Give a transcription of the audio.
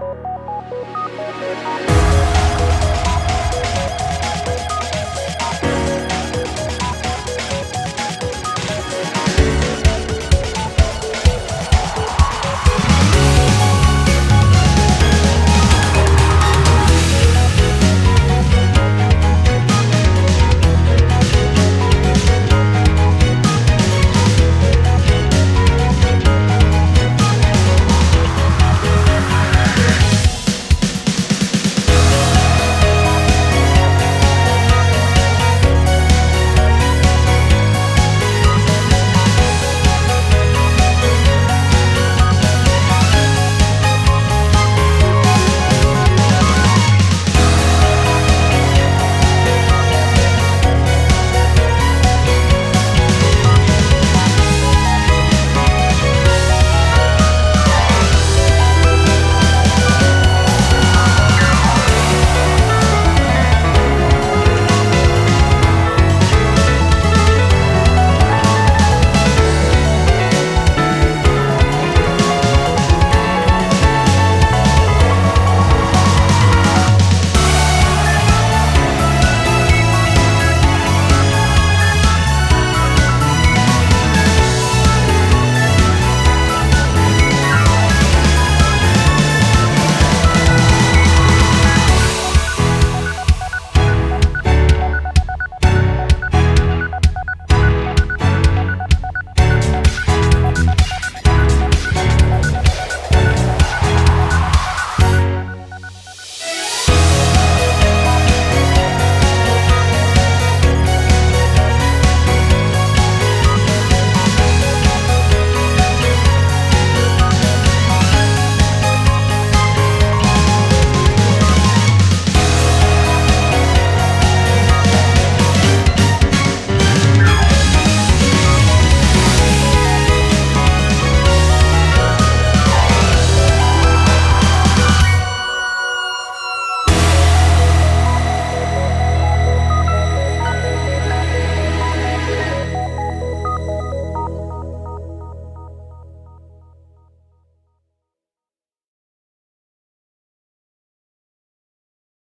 Música